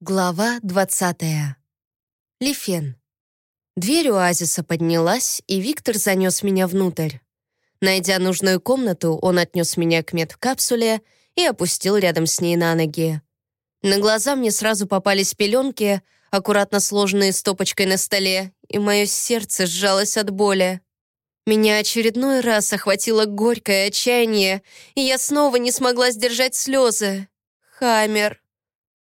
Глава 20. Лифен. Дверь оазиса поднялась, и Виктор занес меня внутрь. Найдя нужную комнату, он отнес меня к медкапсуле и опустил рядом с ней на ноги. На глаза мне сразу попались пеленки, аккуратно сложенные стопочкой на столе, и мое сердце сжалось от боли. Меня очередной раз охватило горькое отчаяние, и я снова не смогла сдержать слезы. Хаммер.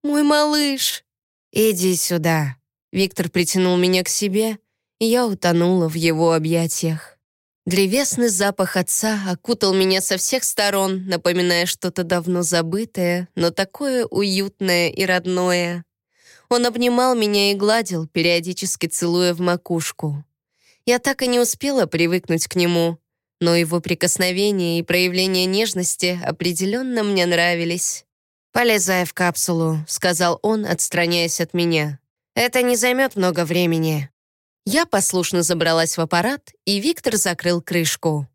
«Мой малыш!» «Иди сюда!» Виктор притянул меня к себе, и я утонула в его объятиях. Древесный запах отца окутал меня со всех сторон, напоминая что-то давно забытое, но такое уютное и родное. Он обнимал меня и гладил, периодически целуя в макушку. Я так и не успела привыкнуть к нему, но его прикосновения и проявления нежности определенно мне нравились. «Полезай в капсулу», — сказал он, отстраняясь от меня. «Это не займет много времени». Я послушно забралась в аппарат, и Виктор закрыл крышку.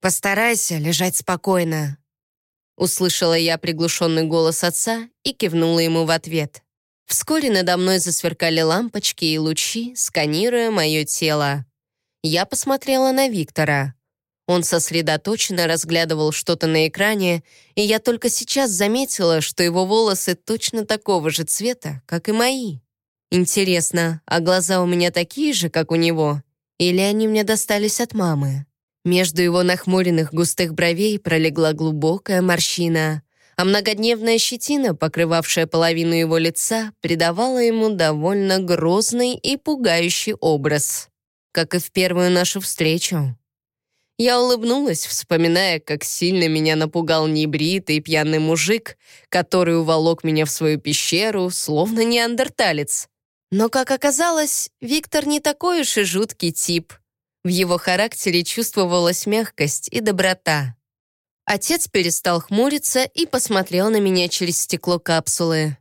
«Постарайся лежать спокойно», — услышала я приглушенный голос отца и кивнула ему в ответ. Вскоре надо мной засверкали лампочки и лучи, сканируя мое тело. Я посмотрела на Виктора. Он сосредоточенно разглядывал что-то на экране, и я только сейчас заметила, что его волосы точно такого же цвета, как и мои. Интересно, а глаза у меня такие же, как у него? Или они мне достались от мамы? Между его нахмуренных густых бровей пролегла глубокая морщина, а многодневная щетина, покрывавшая половину его лица, придавала ему довольно грозный и пугающий образ. Как и в первую нашу встречу. Я улыбнулась, вспоминая, как сильно меня напугал небритый пьяный мужик, который уволок меня в свою пещеру, словно неандерталец. Но, как оказалось, Виктор не такой уж и жуткий тип. В его характере чувствовалась мягкость и доброта. Отец перестал хмуриться и посмотрел на меня через стекло капсулы.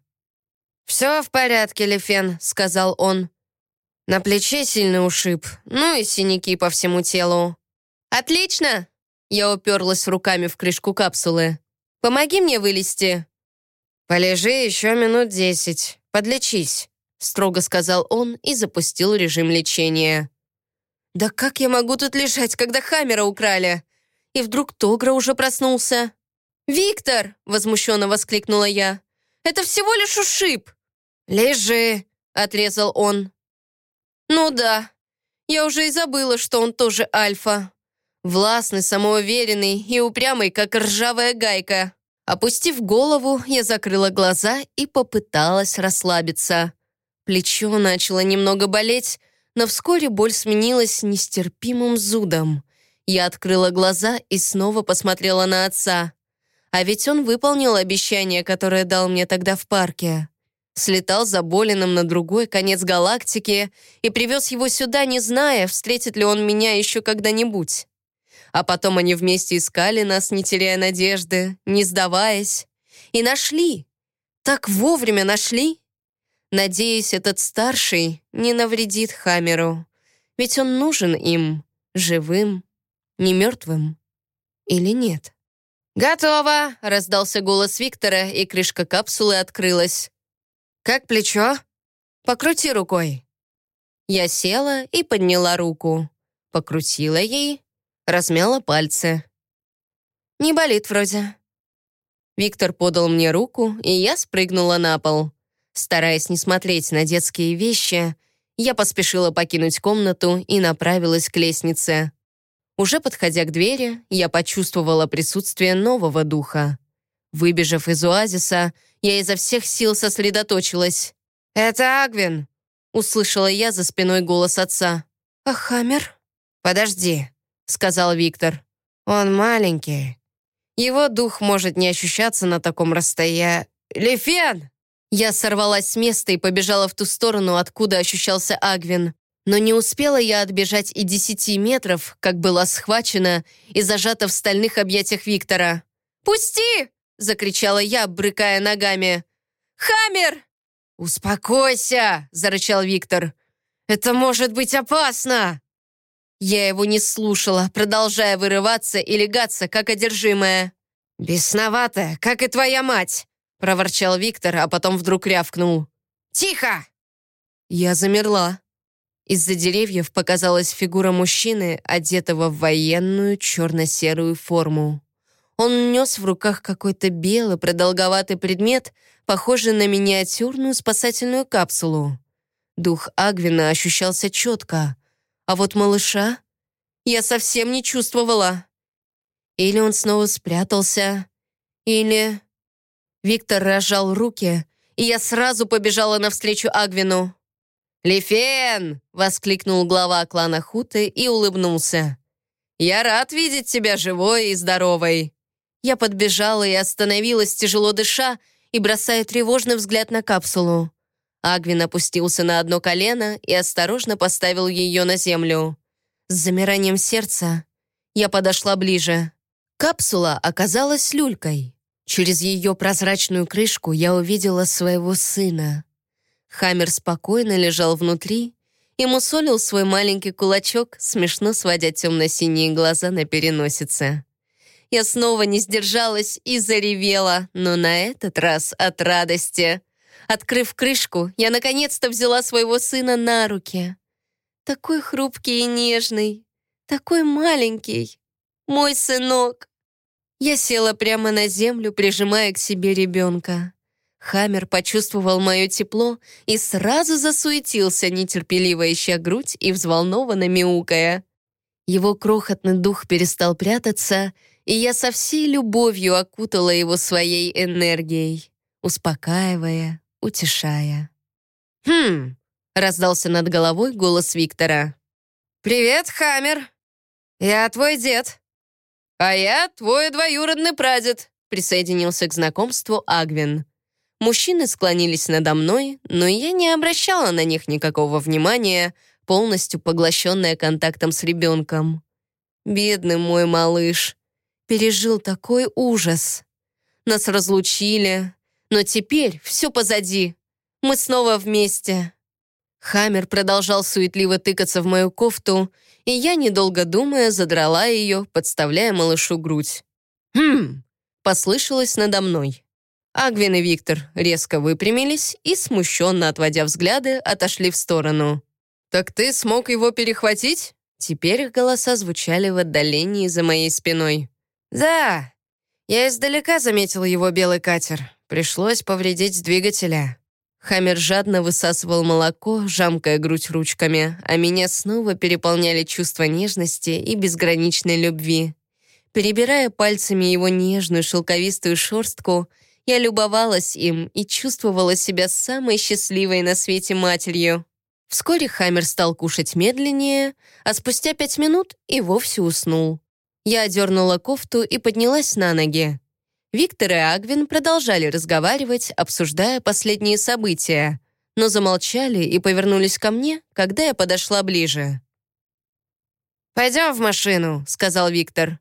«Все в порядке, Лефен», — сказал он. «На плече сильный ушиб, ну и синяки по всему телу. «Отлично!» Я уперлась руками в крышку капсулы. «Помоги мне вылезти!» «Полежи еще минут десять. Подлечись», — строго сказал он и запустил режим лечения. «Да как я могу тут лежать, когда Хаммера украли?» И вдруг Тогра уже проснулся. «Виктор!» — возмущенно воскликнула я. «Это всего лишь ушиб!» «Лежи!» — отрезал он. «Ну да, я уже и забыла, что он тоже альфа. Властный, самоуверенный и упрямый, как ржавая гайка. Опустив голову, я закрыла глаза и попыталась расслабиться. Плечо начало немного болеть, но вскоре боль сменилась нестерпимым зудом. Я открыла глаза и снова посмотрела на отца. А ведь он выполнил обещание, которое дал мне тогда в парке. Слетал за Болином на другой конец галактики и привез его сюда, не зная, встретит ли он меня еще когда-нибудь. А потом они вместе искали нас, не теряя надежды, не сдаваясь. И нашли. Так вовремя нашли. Надеюсь, этот старший не навредит Хамеру. Ведь он нужен им, живым, не мертвым. Или нет? «Готово!» — раздался голос Виктора, и крышка капсулы открылась. «Как плечо?» «Покрути рукой». Я села и подняла руку. Покрутила ей, размяла пальцы. «Не болит вроде». Виктор подал мне руку, и я спрыгнула на пол. Стараясь не смотреть на детские вещи, я поспешила покинуть комнату и направилась к лестнице. Уже подходя к двери, я почувствовала присутствие нового духа. Выбежав из оазиса, я изо всех сил сосредоточилась. «Это Агвин!» — услышала я за спиной голос отца. «А Хаммер?» «Подожди!» Сказал Виктор. «Он маленький. Его дух может не ощущаться на таком расстоянии. Лефен!» Я сорвалась с места и побежала в ту сторону, откуда ощущался Агвин. Но не успела я отбежать и десяти метров, как была схвачена и зажата в стальных объятиях Виктора. «Пусти!» — закричала я, брыкая ногами. «Хаммер!» «Успокойся!» — зарычал Виктор. «Это может быть опасно!» Я его не слушала, продолжая вырываться и легаться, как одержимая. «Бесноватая, как и твоя мать!» — проворчал Виктор, а потом вдруг рявкнул. Тихо!» Я замерла. Из-за деревьев показалась фигура мужчины, одетого в военную черно-серую форму. Он нес в руках какой-то белый продолговатый предмет, похожий на миниатюрную спасательную капсулу. Дух Агвина ощущался четко, а вот малыша я совсем не чувствовала. Или он снова спрятался, или... Виктор разжал руки, и я сразу побежала навстречу Агвину. «Лифен!» — воскликнул глава клана Хуты и улыбнулся. «Я рад видеть тебя живой и здоровой!» Я подбежала и остановилась, тяжело дыша, и бросая тревожный взгляд на капсулу. Агвин опустился на одно колено и осторожно поставил ее на землю. С замиранием сердца я подошла ближе. Капсула оказалась люлькой. Через ее прозрачную крышку я увидела своего сына. Хаммер спокойно лежал внутри и мусолил свой маленький кулачок, смешно сводя темно-синие глаза на переносице. Я снова не сдержалась и заревела, но на этот раз от радости. Открыв крышку, я наконец-то взяла своего сына на руки. Такой хрупкий и нежный, такой маленький. Мой сынок. Я села прямо на землю, прижимая к себе ребенка. Хаммер почувствовал мое тепло и сразу засуетился, нетерпеливо ища грудь и взволнованно мяукая. Его крохотный дух перестал прятаться, и я со всей любовью окутала его своей энергией, успокаивая, утешая. «Хм!» — раздался над головой голос Виктора. «Привет, Хаммер! Я твой дед!» «А я твой двоюродный прадед», — присоединился к знакомству Агвин. Мужчины склонились надо мной, но я не обращала на них никакого внимания, полностью поглощенная контактом с ребенком. Бедный мой малыш. Пережил такой ужас. Нас разлучили, но теперь все позади. Мы снова вместе. Хаммер продолжал суетливо тыкаться в мою кофту, и я, недолго думая, задрала ее, подставляя малышу грудь. «Хм!» — послышалось надо мной. Агвин и Виктор резко выпрямились и, смущенно отводя взгляды, отошли в сторону. «Так ты смог его перехватить?» Теперь их голоса звучали в отдалении за моей спиной. «Да, я издалека заметил его белый катер. Пришлось повредить двигателя. Хаммер жадно высасывал молоко, жамкая грудь ручками, а меня снова переполняли чувства нежности и безграничной любви. Перебирая пальцами его нежную шелковистую шерстку, я любовалась им и чувствовала себя самой счастливой на свете матерью. Вскоре Хаммер стал кушать медленнее, а спустя пять минут и вовсе уснул. Я одернула кофту и поднялась на ноги. Виктор и Агвин продолжали разговаривать, обсуждая последние события, но замолчали и повернулись ко мне, когда я подошла ближе. «Пойдем в машину», — сказал Виктор.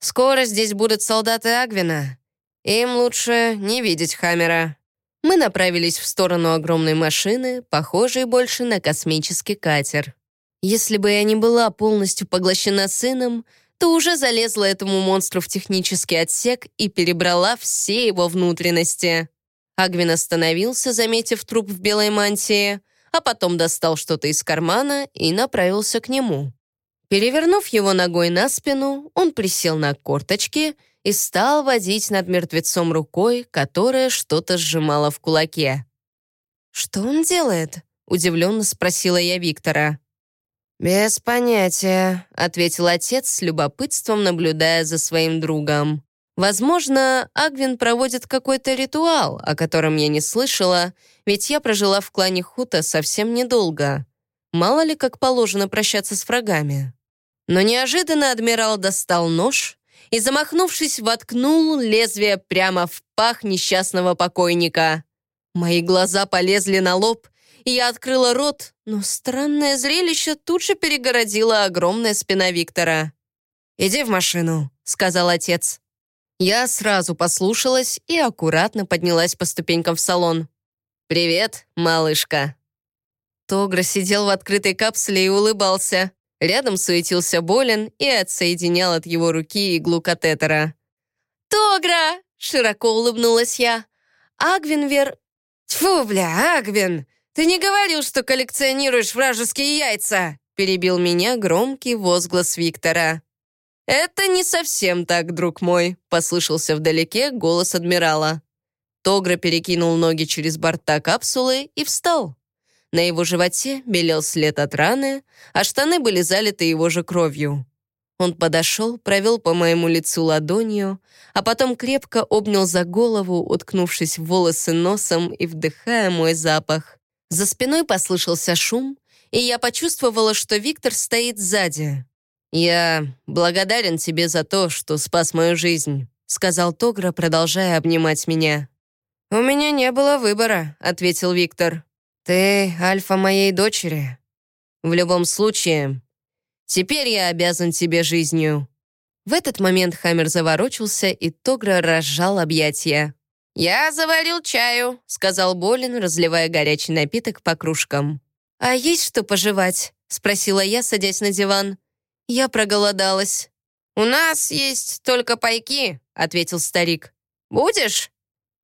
«Скоро здесь будут солдаты Агвина. Им лучше не видеть Хаммера». Мы направились в сторону огромной машины, похожей больше на космический катер. Если бы я не была полностью поглощена сыном, то уже залезла этому монстру в технический отсек и перебрала все его внутренности. Агвин остановился, заметив труп в белой мантии, а потом достал что-то из кармана и направился к нему. Перевернув его ногой на спину, он присел на корточки и стал водить над мертвецом рукой, которая что-то сжимала в кулаке. «Что он делает?» — удивленно спросила я Виктора. «Без понятия», — ответил отец с любопытством, наблюдая за своим другом. «Возможно, Агвин проводит какой-то ритуал, о котором я не слышала, ведь я прожила в клане Хута совсем недолго. Мало ли, как положено прощаться с врагами». Но неожиданно адмирал достал нож и, замахнувшись, воткнул лезвие прямо в пах несчастного покойника. Мои глаза полезли на лоб, я открыла рот, но странное зрелище тут же перегородила огромная спина Виктора. «Иди в машину», — сказал отец. Я сразу послушалась и аккуратно поднялась по ступенькам в салон. «Привет, малышка». Тогра сидел в открытой капсуле и улыбался. Рядом суетился Болин и отсоединял от его руки иглу катетера. «Тогра!» — широко улыбнулась я. «Агвинвер «Тьфу, бля, Агвин, ты не говорил, что коллекционируешь вражеские яйца?» перебил меня громкий возглас Виктора. «Это не совсем так, друг мой», — послышался вдалеке голос адмирала. Тогра перекинул ноги через борта капсулы и встал. На его животе белел след от раны, а штаны были залиты его же кровью. Он подошел, провел по моему лицу ладонью, а потом крепко обнял за голову, уткнувшись в волосы носом и вдыхая мой запах. За спиной послышался шум, и я почувствовала, что Виктор стоит сзади. «Я благодарен тебе за то, что спас мою жизнь», сказал Тогра, продолжая обнимать меня. «У меня не было выбора», — ответил Виктор. «Ты альфа моей дочери. В любом случае, теперь я обязан тебе жизнью». В этот момент Хаммер заворочился, и Тогра разжал объятия. «Я заварил чаю», — сказал Болин, разливая горячий напиток по кружкам. «А есть что пожевать?» — спросила я, садясь на диван. Я проголодалась. «У нас есть только пайки», — ответил старик. «Будешь?»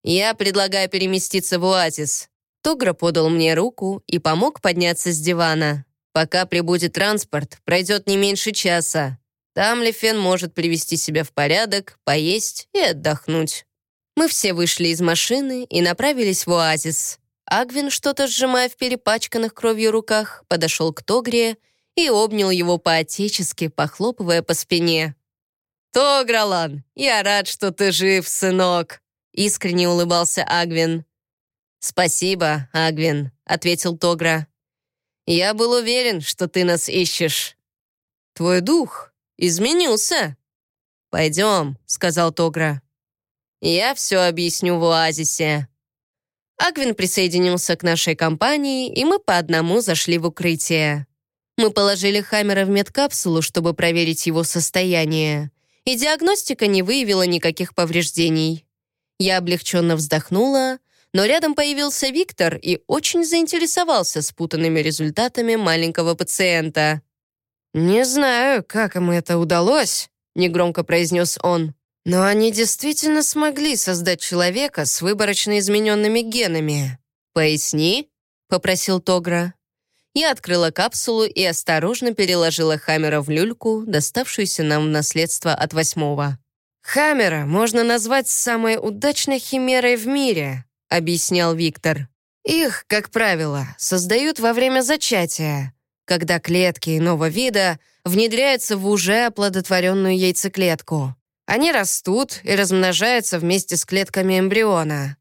«Я предлагаю переместиться в оазис». Тогра подал мне руку и помог подняться с дивана. «Пока прибудет транспорт, пройдет не меньше часа. Там Лефен может привести себя в порядок, поесть и отдохнуть». Мы все вышли из машины и направились в оазис. Агвин, что-то сжимая в перепачканных кровью руках, подошел к Тогре и обнял его по-отечески, похлопывая по спине. «Тогралан, я рад, что ты жив, сынок!» Искренне улыбался Агвин. «Спасибо, Агвин», — ответил Тогра. «Я был уверен, что ты нас ищешь. Твой дух изменился». «Пойдем», — сказал Тогра. «Я все объясню в оазисе». Агвин присоединился к нашей компании, и мы по одному зашли в укрытие. Мы положили Хаммера в медкапсулу, чтобы проверить его состояние, и диагностика не выявила никаких повреждений. Я облегченно вздохнула, но рядом появился Виктор и очень заинтересовался спутанными результатами маленького пациента. «Не знаю, как им это удалось», — негромко произнес он. «Но они действительно смогли создать человека с выборочно измененными генами». «Поясни», — попросил Тогра. Я открыла капсулу и осторожно переложила Хаммера в люльку, доставшуюся нам в наследство от восьмого. «Хаммера можно назвать самой удачной химерой в мире», — объяснял Виктор. «Их, как правило, создают во время зачатия, когда клетки иного вида внедряются в уже оплодотворенную яйцеклетку. Они растут и размножаются вместе с клетками эмбриона.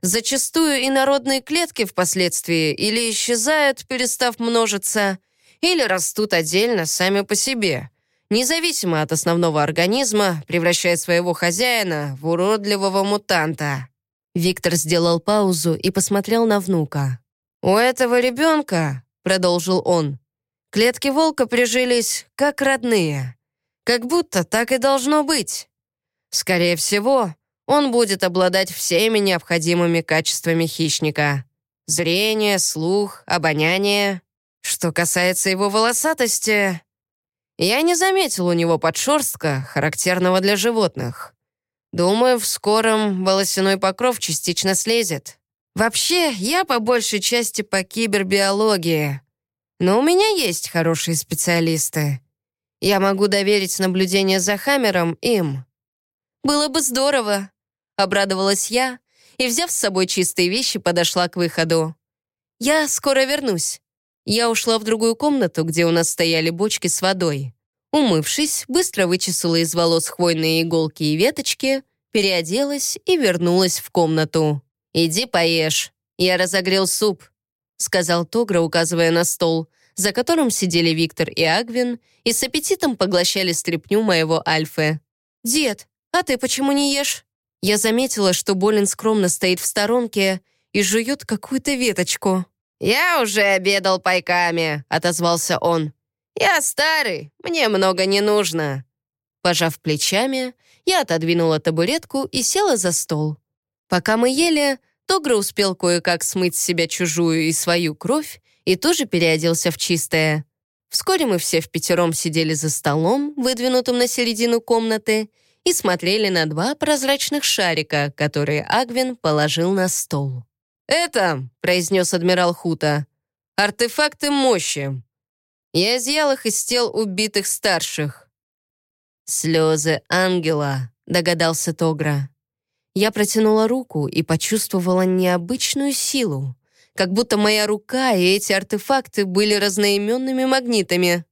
Зачастую инородные клетки впоследствии или исчезают, перестав множиться, или растут отдельно сами по себе, независимо от основного организма, превращая своего хозяина в уродливого мутанта. Виктор сделал паузу и посмотрел на внука. «У этого ребенка», — продолжил он, «клетки волка прижились как родные. Как будто так и должно быть. Скорее всего, он будет обладать всеми необходимыми качествами хищника. Зрение, слух, обоняние. Что касается его волосатости, я не заметил у него подшерстка, характерного для животных. Думаю, в скором волосяной покров частично слезет. Вообще, я по большей части по кибербиологии. Но у меня есть хорошие специалисты. Я могу доверить наблюдение за Хаммером им. Было бы здорово, Обрадовалась я и, взяв с собой чистые вещи, подошла к выходу. «Я скоро вернусь». Я ушла в другую комнату, где у нас стояли бочки с водой. Умывшись, быстро вычесала из волос хвойные иголки и веточки, переоделась и вернулась в комнату. «Иди поешь. Я разогрел суп», — сказал Тогра, указывая на стол, за которым сидели Виктор и Агвин и с аппетитом поглощали стряпню моего Альфы. «Дед, а ты почему не ешь?» Я заметила, что Болин скромно стоит в сторонке и жует какую-то веточку. «Я уже обедал пайками», — отозвался он. «Я старый, мне много не нужно». Пожав плечами, я отодвинула табуретку и села за стол. Пока мы ели, Тогра успел кое-как смыть с себя чужую и свою кровь и тоже переоделся в чистое. Вскоре мы все в пятером сидели за столом, выдвинутым на середину комнаты, и смотрели на два прозрачных шарика, которые Агвин положил на стол. «Это», — произнес адмирал Хута, — «артефакты мощи. Я изъял их из тел убитых старших». «Слезы ангела», — догадался Тогра. Я протянула руку и почувствовала необычную силу, как будто моя рука и эти артефакты были разноименными магнитами.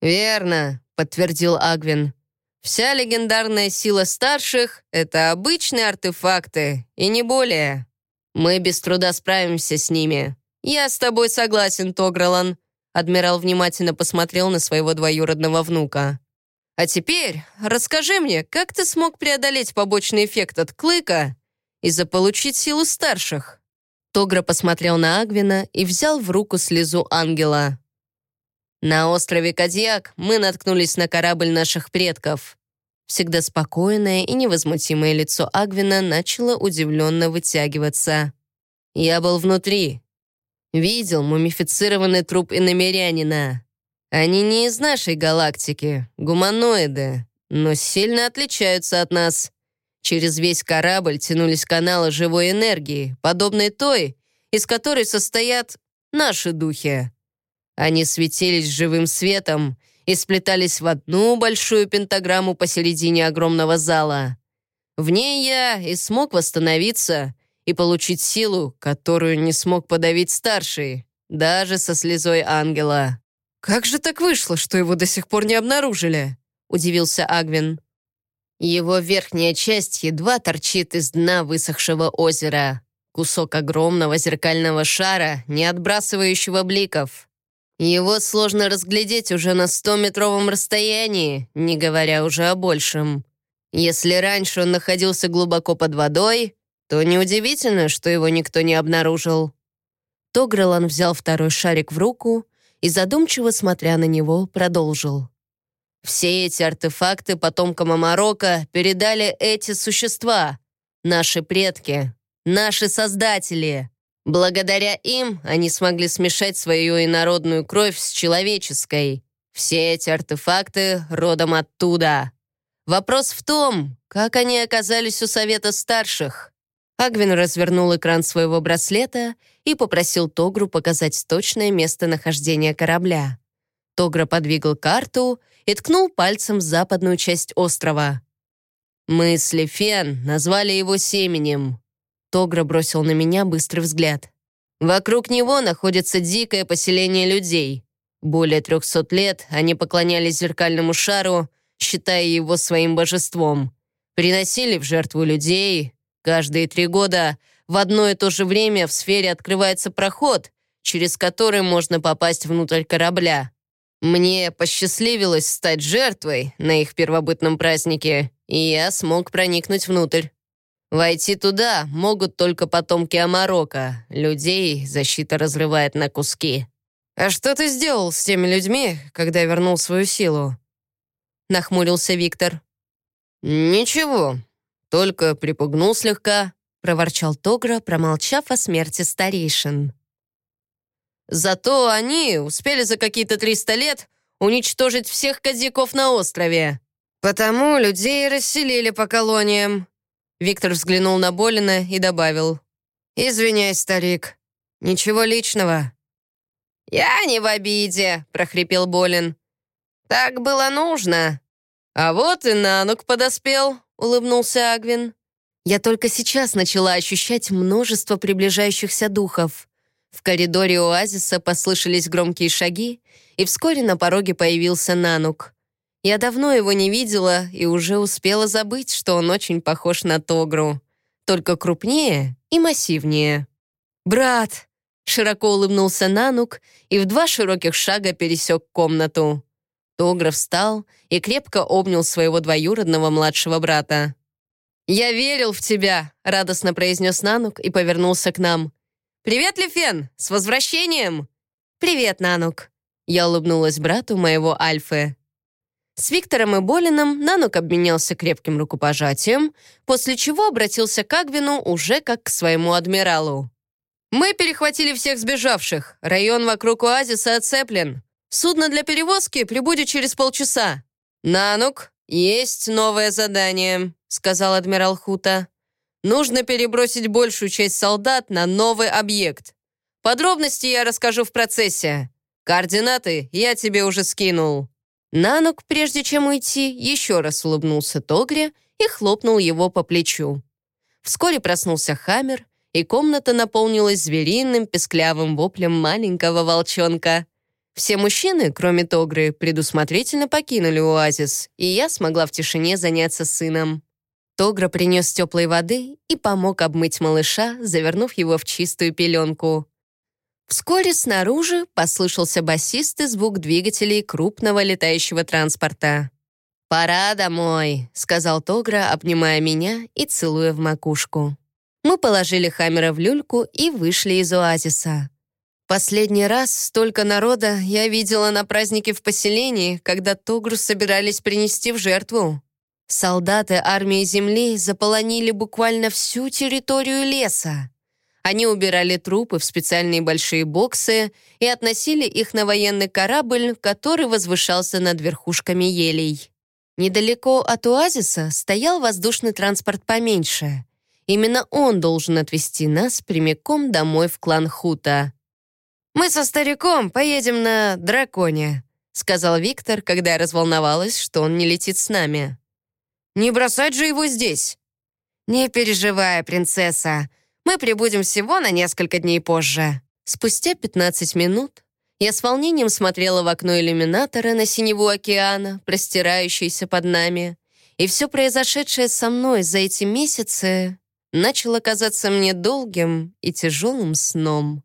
«Верно», — подтвердил Агвин. «Вся легендарная сила старших — это обычные артефакты, и не более. Мы без труда справимся с ними. Я с тобой согласен, Тогралан». Адмирал внимательно посмотрел на своего двоюродного внука. «А теперь расскажи мне, как ты смог преодолеть побочный эффект от клыка и заполучить силу старших?» Тогра посмотрел на Агвина и взял в руку слезу ангела. «На острове Кадьяк мы наткнулись на корабль наших предков». Всегда спокойное и невозмутимое лицо Агвина начало удивленно вытягиваться. «Я был внутри. Видел мумифицированный труп иномерянина. Они не из нашей галактики, гуманоиды, но сильно отличаются от нас. Через весь корабль тянулись каналы живой энергии, подобной той, из которой состоят наши духи. Они светились живым светом и сплетались в одну большую пентаграмму посередине огромного зала. В ней я и смог восстановиться и получить силу, которую не смог подавить старший, даже со слезой ангела. «Как же так вышло, что его до сих пор не обнаружили?» — удивился Агвин. Его верхняя часть едва торчит из дна высохшего озера. Кусок огромного зеркального шара, не отбрасывающего бликов. Его сложно разглядеть уже на 100-метровом расстоянии, не говоря уже о большем. Если раньше он находился глубоко под водой, то неудивительно, что его никто не обнаружил. Тогрелан взял второй шарик в руку и, задумчиво смотря на него, продолжил. «Все эти артефакты потомкам Амарока передали эти существа, наши предки, наши создатели. Благодаря им они смогли смешать свою инородную кровь с человеческой. Все эти артефакты родом оттуда. Вопрос в том, как они оказались у Совета Старших. Агвин развернул экран своего браслета и попросил Тогру показать точное местонахождение корабля. Тогра подвигал карту и ткнул пальцем в западную часть острова. «Мы с Лефен назвали его Семенем». Тогра бросил на меня быстрый взгляд. «Вокруг него находится дикое поселение людей. Более трехсот лет они поклонялись зеркальному шару, считая его своим божеством. Приносили в жертву людей, Каждые три года в одно и то же время в сфере открывается проход, через который можно попасть внутрь корабля. Мне посчастливилось стать жертвой на их первобытном празднике, и я смог проникнуть внутрь. Войти туда могут только потомки Амарока. Людей защита разрывает на куски. «А что ты сделал с теми людьми, когда вернул свою силу?» Нахмурился Виктор. «Ничего. «Только припугнул слегка», — проворчал Тогра, промолчав о смерти старейшин. «Зато они успели за какие-то 300 лет уничтожить всех кадьяков на острове. Потому людей расселили по колониям». Виктор взглянул на Болина и добавил. «Извиняй, старик, ничего личного». «Я не в обиде», — прохрипел Болин. «Так было нужно». «А вот и Нанук подоспел», улыбнулся Агвин. Я только сейчас начала ощущать множество приближающихся духов. В коридоре оазиса послышались громкие шаги, и вскоре на пороге появился Нанук. Я давно его не видела и уже успела забыть, что он очень похож на Тогру, только крупнее и массивнее. «Брат!» — широко улыбнулся Нанук и в два широких шага пересек комнату. Тогра встал и крепко обнял своего двоюродного младшего брата. «Я верил в тебя», — радостно произнес Нанук и повернулся к нам. «Привет, Лефен! С возвращением!» «Привет, Нанук!» Я улыбнулась брату моего Альфы. С Виктором и Болином Нанук обменялся крепким рукопожатием, после чего обратился к Агвину уже как к своему адмиралу. «Мы перехватили всех сбежавших. Район вокруг оазиса оцеплен. Судно для перевозки прибудет через полчаса. Нанук, есть новое задание», — сказал адмирал Хута. нужно перебросить большую часть солдат на новый объект. Подробности я расскажу в процессе. Координаты я тебе уже скинул». Нанук, прежде чем уйти, еще раз улыбнулся Тогре и хлопнул его по плечу. Вскоре проснулся Хаммер, и комната наполнилась звериным песклявым воплем маленького волчонка. Все мужчины, кроме Тогры, предусмотрительно покинули оазис, и я смогла в тишине заняться сыном. Тогра принес теплой воды и помог обмыть малыша, завернув его в чистую пеленку. Вскоре снаружи послышался басистый звук двигателей крупного летающего транспорта. «Пора домой», — сказал Тогра, обнимая меня и целуя в макушку. Мы положили Хаммера в люльку и вышли из оазиса. Последний раз столько народа я видела на празднике в поселении, когда Тогру собирались принести в жертву. Солдаты армии Земли заполонили буквально всю территорию леса. Они убирали трупы в специальные большие боксы и относили их на военный корабль, который возвышался над верхушками елей. Недалеко от оазиса стоял воздушный транспорт поменьше. Именно он должен отвезти нас прямиком домой в клан Хута. «Мы со стариком поедем на драконе», — сказал Виктор, когда я разволновалась, что он не летит с нами. «Не бросать же его здесь!» «Не переживай, принцесса. Мы прибудем всего на несколько дней позже». Спустя 15 минут я с волнением смотрела в окно иллюминатора на синеву океана, простирающийся под нами, и все произошедшее со мной за эти месяцы начало казаться мне долгим и тяжелым сном.